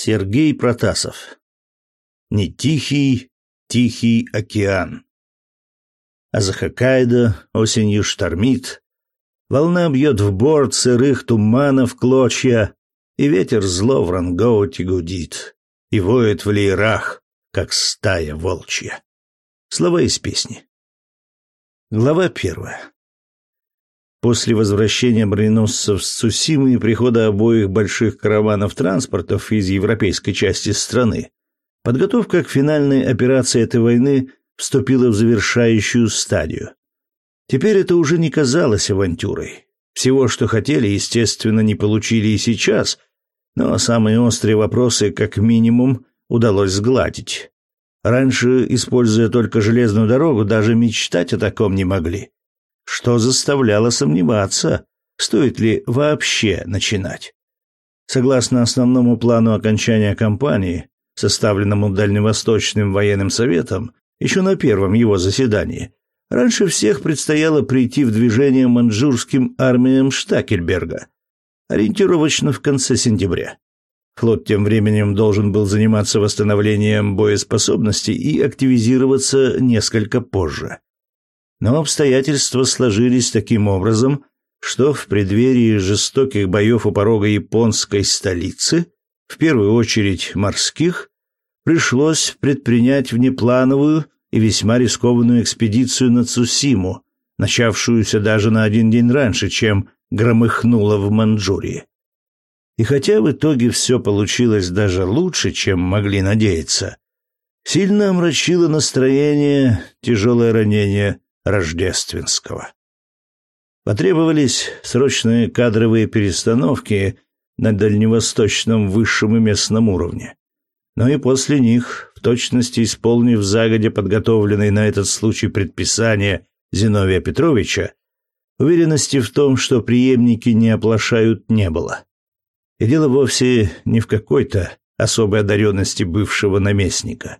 Сергей Протасов. Не тихий, тихий океан. А за Хоккайдо осенью штормит, волна бьет в борт сырых туманов клочья, и ветер зло в рангоуте гудит, и воет в леерах, как стая волчья. Слова из песни. Глава первая. После возвращения броненосцев с Цусимы и прихода обоих больших караванов транспортов из европейской части страны, подготовка к финальной операции этой войны вступила в завершающую стадию. Теперь это уже не казалось авантюрой. Всего, что хотели, естественно, не получили и сейчас, но самые острые вопросы, как минимум, удалось сгладить. Раньше, используя только железную дорогу, даже мечтать о таком не могли что заставляло сомневаться, стоит ли вообще начинать. Согласно основному плану окончания кампании, составленному Дальневосточным военным советом еще на первом его заседании, раньше всех предстояло прийти в движение маньчжурским армиям Штакельберга, ориентировочно в конце сентября. Флот тем временем должен был заниматься восстановлением боеспособности и активизироваться несколько позже. Но обстоятельства сложились таким образом, что в преддверии жестоких боев у порога японской столицы, в первую очередь морских, пришлось предпринять внеплановую и весьма рискованную экспедицию на Цусиму, начавшуюся даже на один день раньше, чем громыхнуло в Манчжурии. И хотя в итоге все получилось даже лучше, чем могли надеяться, сильно омрачило настроение тяжелое ранение Рождественского. Потребовались срочные кадровые перестановки на дальневосточном высшем и местном уровне. Но и после них, в точности исполнив загодя подготовленные на этот случай предписания Зиновия Петровича, уверенности в том, что преемники не оплошают, не было. И дело вовсе не в какой-то особой одаренности бывшего наместника.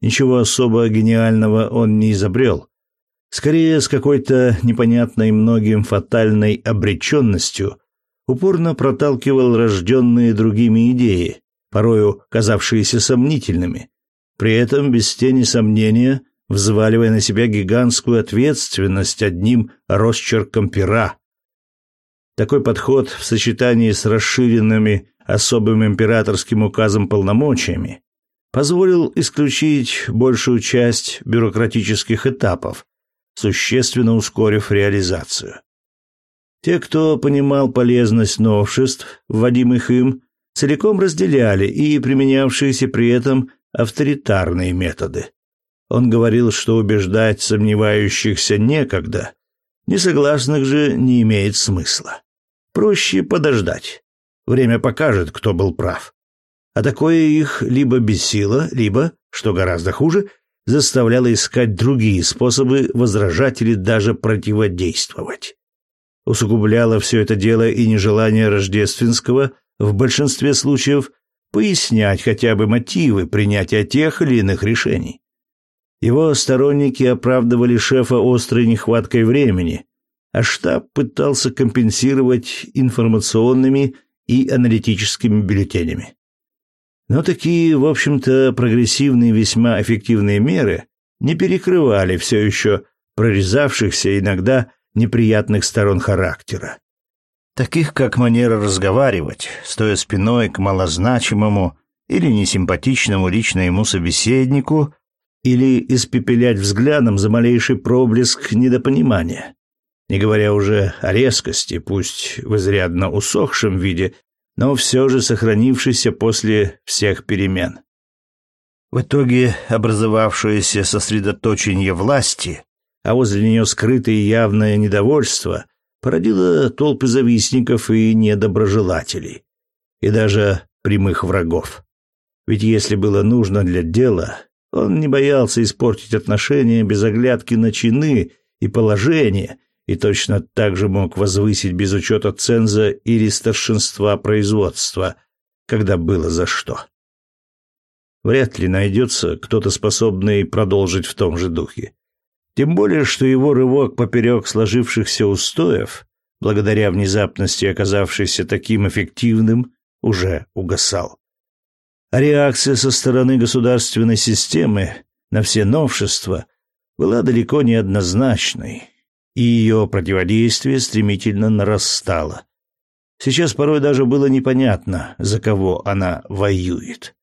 Ничего особо гениального он не изобрел, скорее с какой-то непонятной многим фатальной обреченностью, упорно проталкивал рожденные другими идеи, порою казавшиеся сомнительными, при этом без тени сомнения взваливая на себя гигантскую ответственность одним росчерком пера. Такой подход в сочетании с расширенными особым императорским указом полномочиями позволил исключить большую часть бюрократических этапов, существенно ускорив реализацию. Те, кто понимал полезность новшеств, вводимых им, целиком разделяли и применявшиеся при этом авторитарные методы. Он говорил, что убеждать сомневающихся некогда, несогласных же не имеет смысла. Проще подождать. Время покажет, кто был прав. А такое их либо бесило, либо, что гораздо хуже, заставляло искать другие способы возражать или даже противодействовать. Усугубляло все это дело и нежелание Рождественского в большинстве случаев пояснять хотя бы мотивы принятия тех или иных решений. Его сторонники оправдывали шефа острой нехваткой времени, а штаб пытался компенсировать информационными и аналитическими бюллетенями. Но такие, в общем-то, прогрессивные весьма эффективные меры не перекрывали все еще прорезавшихся иногда неприятных сторон характера. Таких как манера разговаривать, стоя спиной к малозначимому или несимпатичному лично ему собеседнику, или испепелять взглядом за малейший проблеск недопонимания. Не говоря уже о резкости, пусть в изрядно усохшем виде, но все же сохранившийся после всех перемен. В итоге образовавшееся сосредоточение власти, а возле нее скрытое явное недовольство, породило толпы завистников и недоброжелателей, и даже прямых врагов. Ведь если было нужно для дела, он не боялся испортить отношения без оглядки на чины и положение и точно так же мог возвысить без учета ценза или старшинства производства, когда было за что. Вряд ли найдется кто-то способный продолжить в том же духе. Тем более, что его рывок поперек сложившихся устоев, благодаря внезапности оказавшийся таким эффективным, уже угасал. А реакция со стороны государственной системы на все новшества была далеко не однозначной, и ее противодействие стремительно нарастало. Сейчас порой даже было непонятно, за кого она воюет.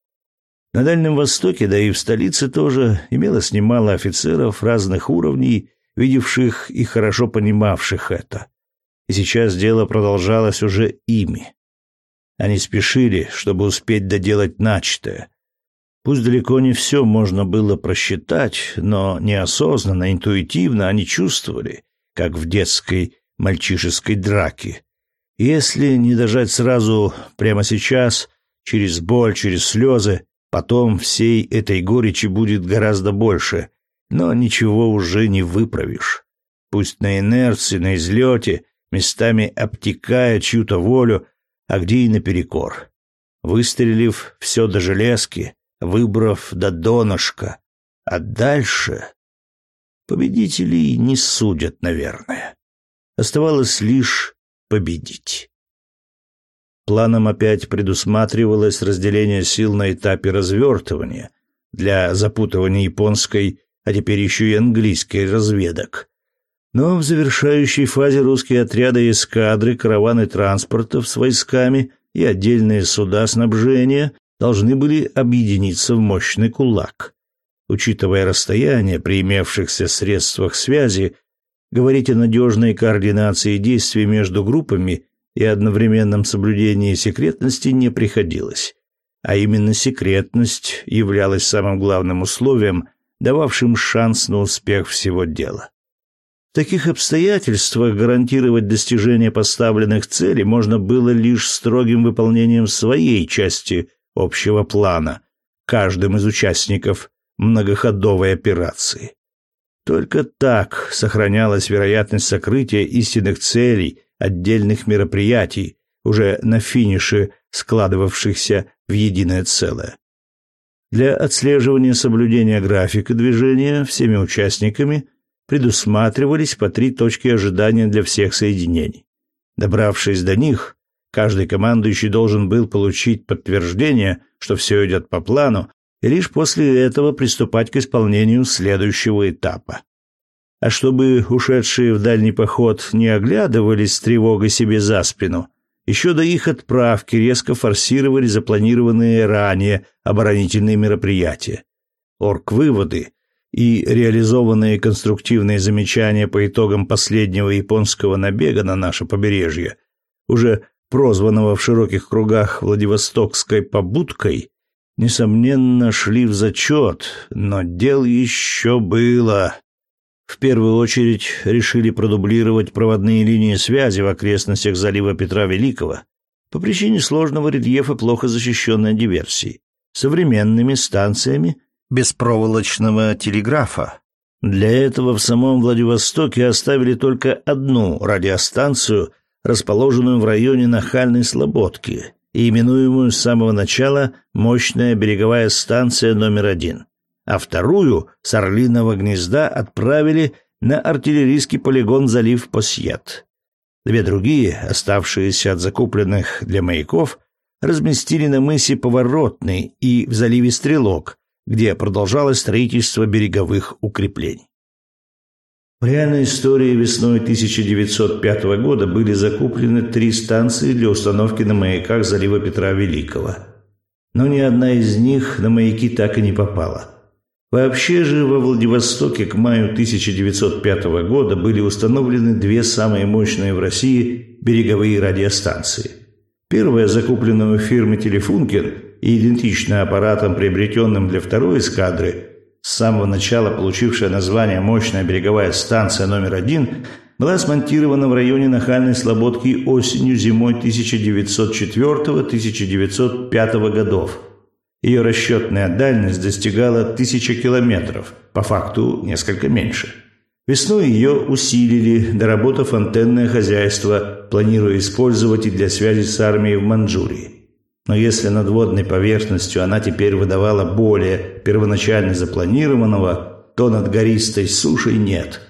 На Дальнем Востоке, да и в столице тоже, имелось немало офицеров разных уровней, видевших и хорошо понимавших это. И сейчас дело продолжалось уже ими. Они спешили, чтобы успеть доделать начатое. Пусть далеко не все можно было просчитать, но неосознанно, интуитивно они чувствовали, как в детской мальчишеской драке. Если не дожать сразу, прямо сейчас, через боль, через слезы, потом всей этой горечи будет гораздо больше, но ничего уже не выправишь. Пусть на инерции, на излете, местами обтекая чью-то волю, а где и наперекор. Выстрелив все до железки, выбрав до донышка, а дальше... Победителей не судят, наверное. Оставалось лишь победить. Планом опять предусматривалось разделение сил на этапе развертывания для запутывания японской, а теперь еще и английской разведок. Но в завершающей фазе русские отряды эскадры, караваны транспортов с войсками и отдельные суда снабжения должны были объединиться в мощный кулак. Учитывая расстояние при имевшихся средствах связи, говорить о надежной координации действий между группами и одновременном соблюдении секретности не приходилось. А именно секретность являлась самым главным условием, дававшим шанс на успех всего дела. В таких обстоятельствах гарантировать достижение поставленных целей можно было лишь строгим выполнением своей части общего плана каждым из участников многоходовой операции. Только так сохранялась вероятность сокрытия истинных целей отдельных мероприятий, уже на финише складывавшихся в единое целое. Для отслеживания соблюдения графика движения всеми участниками предусматривались по три точки ожидания для всех соединений. Добравшись до них, каждый командующий должен был получить подтверждение, что все идет по плану, и лишь после этого приступать к исполнению следующего этапа. А чтобы ушедшие в дальний поход не оглядывались с тревогой себе за спину, еще до их отправки резко форсировали запланированные ранее оборонительные мероприятия. Орг-выводы и реализованные конструктивные замечания по итогам последнего японского набега на наше побережье, уже прозванного в широких кругах Владивостокской побудкой, несомненно, шли в зачет, но дел еще было. В первую очередь решили продублировать проводные линии связи в окрестностях залива Петра Великого по причине сложного рельефа плохо защищенной диверсии современными станциями беспроволочного телеграфа. Для этого в самом Владивостоке оставили только одну радиостанцию, расположенную в районе Нахальной Слободки и именуемую с самого начала мощная береговая станция номер один, а вторую с Орлиного гнезда отправили на артиллерийский полигон залив Посьет. Две другие, оставшиеся от закупленных для маяков, разместили на мысе Поворотный и в заливе Стрелок, где продолжалось строительство береговых укреплений. В реальной истории весной 1905 года были закуплены три станции для установки на маяках залива Петра Великого. Но ни одна из них на маяки так и не попала. Вообще же во Владивостоке к маю 1905 года были установлены две самые мощные в России береговые радиостанции. Первая закуплена у фирмы «Телефункин» и идентична аппаратам, приобретенным для второй эскадры – с самого начала получившая название «Мощная береговая станция номер один», была смонтирована в районе Нахальной Слободки осенью-зимой 1904-1905 годов. Ее расчетная дальность достигала тысячи километров, по факту несколько меньше. Весной ее усилили, доработав антенное хозяйство, планируя использовать и для связи с армией в Манчжурии. Но если над водной поверхностью она теперь выдавала более первоначально запланированного, то над гористой сушей нет.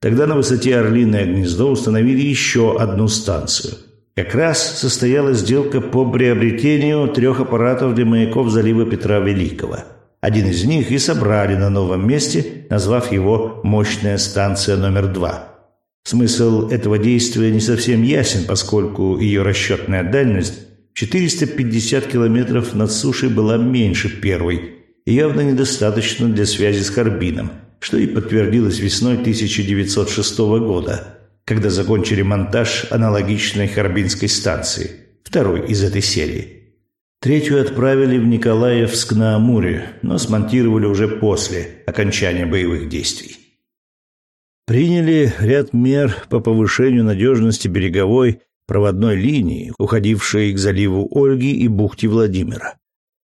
Тогда на высоте Орлиное гнездо установили еще одну станцию. как раз состоялась сделка по приобретению трех аппаратов для маяков залива Петра Великого. Один из них и собрали на новом месте, назвав его «Мощная станция номер два». Смысл этого действия не совсем ясен, поскольку ее расчетная дальность 450 километров над сушей была меньше первой и явно недостаточно для связи с Харбином, что и подтвердилось весной 1906 года, когда закончили монтаж аналогичной Харбинской станции, второй из этой серии. Третью отправили в Николаевск на Амуре, но смонтировали уже после окончания боевых действий. Приняли ряд мер по повышению надежности береговой проводной линии, уходившей к заливу Ольги и бухте Владимира.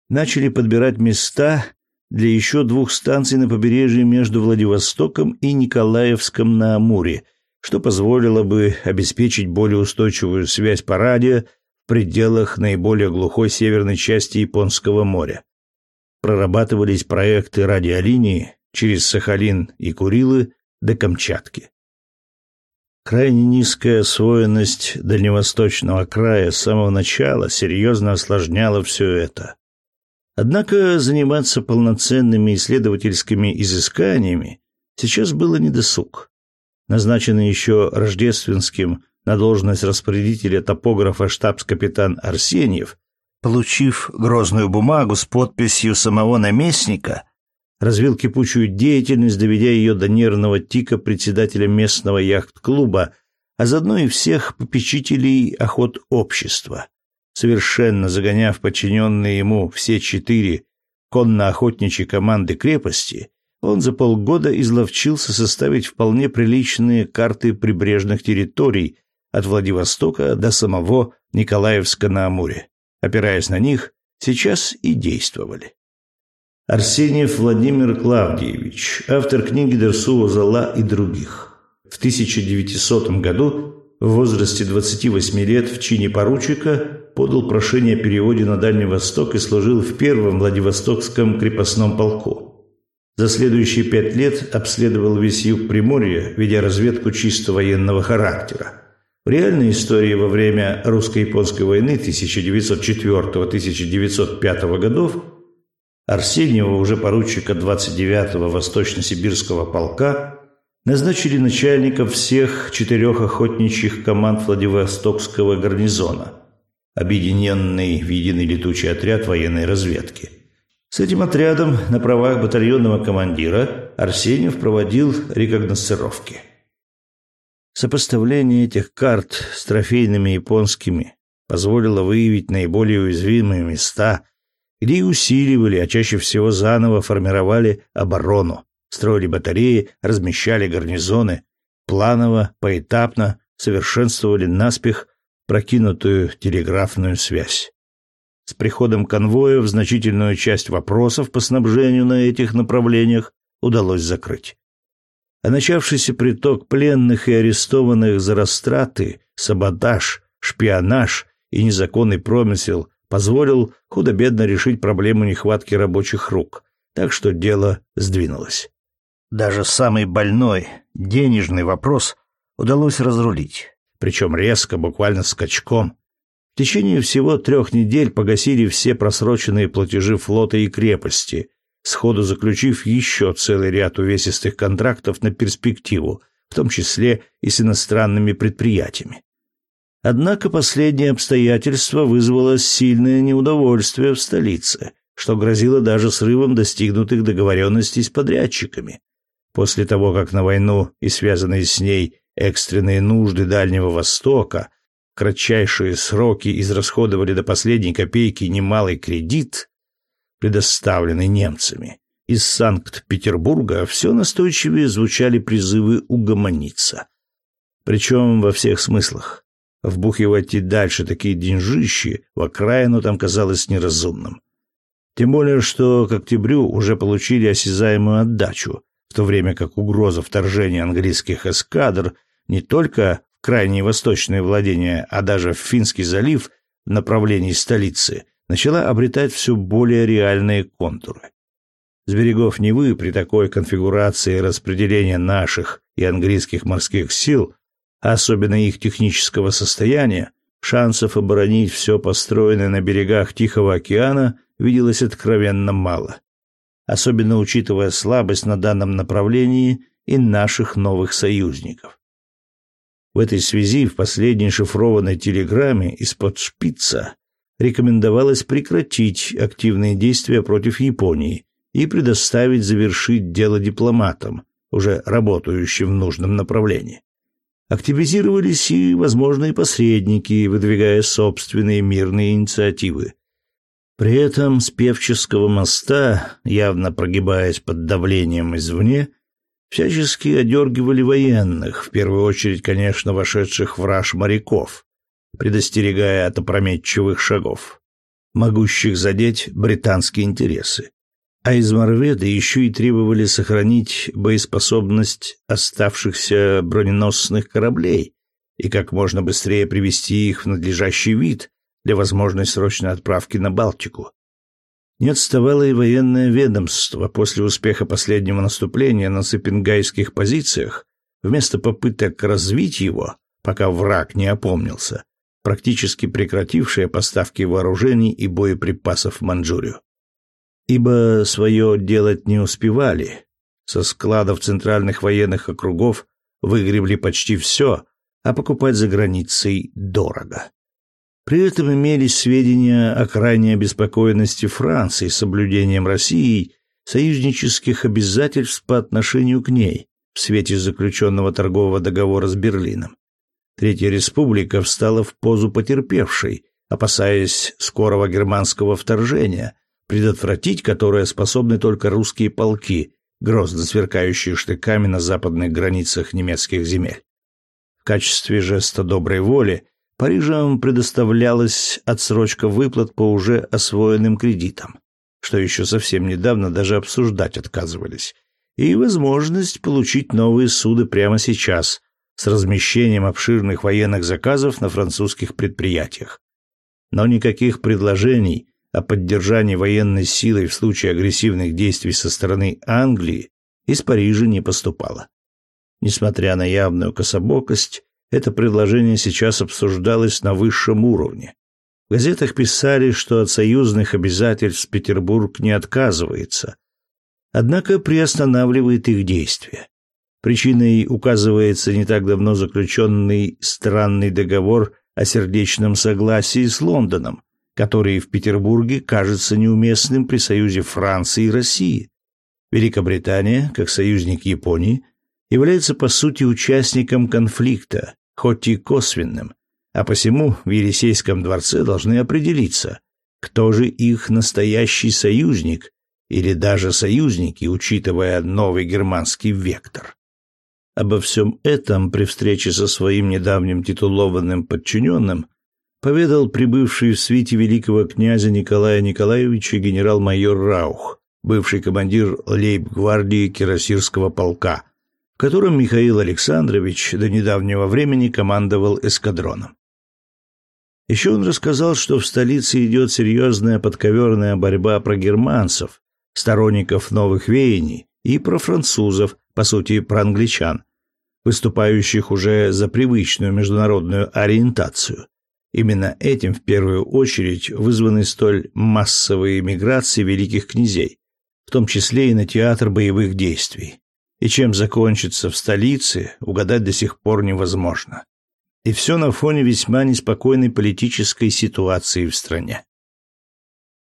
Начали подбирать места для еще двух станций на побережье между Владивостоком и Николаевском на Амуре, что позволило бы обеспечить более устойчивую связь по радио в пределах наиболее глухой северной части Японского моря. Прорабатывались проекты радиолинии через Сахалин и Курилы до Камчатки. Крайне низкая освоенность дальневосточного края с самого начала серьезно осложняла все это. Однако заниматься полноценными исследовательскими изысканиями сейчас было недосуг. Назначенный еще Рождественским на должность распорядителя топографа штабс-капитан Арсеньев, получив грозную бумагу с подписью самого наместника, развил кипучую деятельность, доведя ее до нервного тика председателя местного яхт-клуба, а заодно и всех попечителей охот общества, совершенно загоняв подчиненные ему все четыре конно-охотничьи команды крепости, он за полгода изловчился составить вполне приличные карты прибрежных территорий от Владивостока до самого Николаевска на Амуре. Опираясь на них, сейчас и действовали. Арсеньев Владимир Клавдиевич, автор книги Дерсуа Зала и других. В 1900 году в возрасте 28 лет в чине поручика подал прошение о переводе на Дальний Восток и служил в первом Владивостокском крепостном полку. За следующие пять лет обследовал весь юг Приморья, ведя разведку чисто военного характера. В реальной истории во время русско-японской войны 1904-1905 годов Арсеньева, уже поручика 29-го Восточно-Сибирского полка, назначили начальником всех четырех охотничьих команд Владивостокского гарнизона, объединенный в единый летучий отряд военной разведки. С этим отрядом на правах батальонного командира Арсеньев проводил рекогносцировки. Сопоставление этих карт с трофейными японскими позволило выявить наиболее уязвимые места где и усиливали, а чаще всего заново формировали оборону, строили батареи, размещали гарнизоны, планово, поэтапно совершенствовали наспех прокинутую телеграфную связь. С приходом конвоя в значительную часть вопросов по снабжению на этих направлениях удалось закрыть. А начавшийся приток пленных и арестованных за растраты, саботаж, шпионаж и незаконный промысел позволил худо-бедно решить проблему нехватки рабочих рук, так что дело сдвинулось. Даже самый больной, денежный вопрос удалось разрулить, причем резко, буквально скачком. В течение всего трех недель погасили все просроченные платежи флота и крепости, сходу заключив еще целый ряд увесистых контрактов на перспективу, в том числе и с иностранными предприятиями. Однако последнее обстоятельство вызвало сильное неудовольствие в столице, что грозило даже срывом достигнутых договоренностей с подрядчиками. После того, как на войну и связанные с ней экстренные нужды Дальнего Востока кратчайшие сроки израсходовали до последней копейки немалый кредит, предоставленный немцами, из Санкт-Петербурга все настойчивее звучали призывы угомониться. Причем во всех смыслах. Вбухивать и дальше такие деньжищи в окраину там казалось неразумным. Тем более, что к октябрю уже получили осязаемую отдачу, в то время как угроза вторжения английских эскадр не только в крайние восточные владения, а даже в Финский залив в направлении столицы начала обретать все более реальные контуры. С берегов Невы при такой конфигурации распределения наших и английских морских сил особенно их технического состояния, шансов оборонить все построенное на берегах Тихого океана виделось откровенно мало, особенно учитывая слабость на данном направлении и наших новых союзников. В этой связи в последней шифрованной телеграмме из-под шпица рекомендовалось прекратить активные действия против Японии и предоставить завершить дело дипломатам, уже работающим в нужном направлении. Активизировались и возможные посредники, выдвигая собственные мирные инициативы. При этом с Певческого моста, явно прогибаясь под давлением извне, всячески одергивали военных, в первую очередь, конечно, вошедших в раж моряков, предостерегая от опрометчивых шагов, могущих задеть британские интересы. А из Морведа еще и требовали сохранить боеспособность оставшихся броненосных кораблей и как можно быстрее привести их в надлежащий вид для возможной срочной отправки на Балтику. Не отставало и военное ведомство после успеха последнего наступления на сыпенгайских позициях, вместо попыток развить его, пока враг не опомнился, практически прекратившее поставки вооружений и боеприпасов в Манчжурию. Ибо свое делать не успевали. Со складов центральных военных округов выгребли почти все, а покупать за границей дорого. При этом имелись сведения о крайней обеспокоенности Франции соблюдением Россией союзнических обязательств по отношению к ней в свете заключенного торгового договора с Берлином. Третья республика встала в позу потерпевшей, опасаясь скорого германского вторжения, предотвратить которое способны только русские полки, грозно сверкающие штыками на западных границах немецких земель. В качестве жеста доброй воли Парижам предоставлялась отсрочка выплат по уже освоенным кредитам, что еще совсем недавно даже обсуждать отказывались, и возможность получить новые суды прямо сейчас с размещением обширных военных заказов на французских предприятиях. Но никаких предложений о поддержании военной силой в случае агрессивных действий со стороны Англии из Парижа не поступало. Несмотря на явную кособокость, это предложение сейчас обсуждалось на высшем уровне. В газетах писали, что от союзных обязательств Петербург не отказывается, однако приостанавливает их действия. Причиной указывается не так давно заключенный странный договор о сердечном согласии с Лондоном, который в Петербурге кажется неуместным при союзе Франции и России. Великобритания, как союзник Японии, является по сути участником конфликта, хоть и косвенным, а посему в Елисейском дворце должны определиться, кто же их настоящий союзник или даже союзники, учитывая новый германский вектор. Обо всем этом при встрече со своим недавним титулованным подчиненным поведал прибывший в свите великого князя Николая Николаевича генерал-майор Раух, бывший командир лейб-гвардии Кирасирского полка, которым Михаил Александрович до недавнего времени командовал эскадроном. Еще он рассказал, что в столице идет серьезная подковерная борьба про германцев, сторонников новых веяний, и про французов, по сути, про англичан, выступающих уже за привычную международную ориентацию. Именно этим в первую очередь вызваны столь массовые миграции великих князей, в том числе и на театр боевых действий и чем закончится в столице, угадать до сих пор невозможно. И все на фоне весьма неспокойной политической ситуации в стране.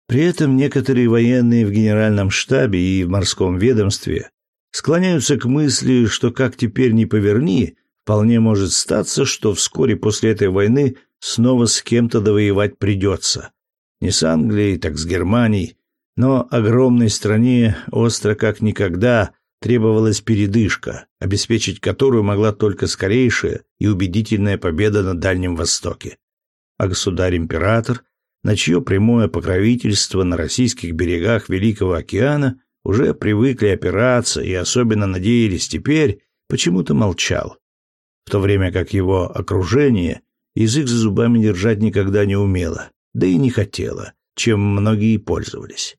При этом некоторые военные в генеральном штабе и в морском ведомстве склоняются к мысли, что как теперь не поверни, вполне может статься, что вскоре после этой войны снова с кем-то довоевать придется. Не с Англией, так с Германией, но огромной стране остро как никогда требовалась передышка, обеспечить которую могла только скорейшая и убедительная победа на Дальнем Востоке. А государь-император, на чье прямое покровительство на российских берегах Великого океана уже привыкли опираться и особенно надеялись теперь, почему-то молчал, в то время как его окружение язык за зубами держать никогда не умело, да и не хотело, чем многие пользовались.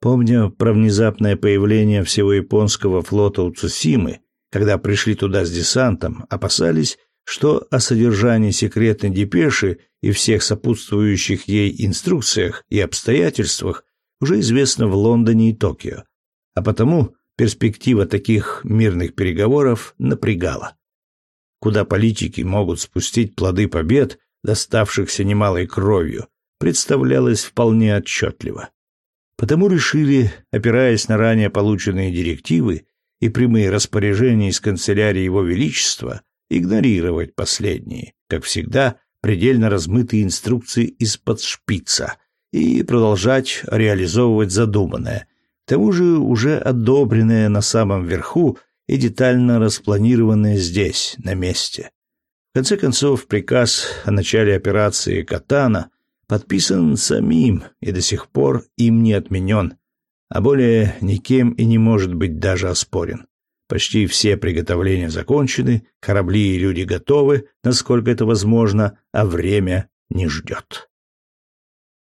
Помня про внезапное появление всего японского флота у Цусимы, когда пришли туда с десантом, опасались, что о содержании секретной депеши и всех сопутствующих ей инструкциях и обстоятельствах уже известно в Лондоне и Токио, а потому перспектива таких мирных переговоров напрягала. Куда политики могут спустить плоды побед, доставшихся немалой кровью, представлялось вполне отчетливо. Потому решили, опираясь на ранее полученные директивы и прямые распоряжения из канцелярии Его Величества, игнорировать последние, как всегда, предельно размытые инструкции из-под шпица и продолжать реализовывать задуманное, к тому же уже одобренное на самом верху и детально распланированное здесь, на месте. В конце концов, приказ о начале операции «Катана» подписан самим и до сих пор им не отменен, а более никем и не может быть даже оспорен. Почти все приготовления закончены, корабли и люди готовы, насколько это возможно, а время не ждет.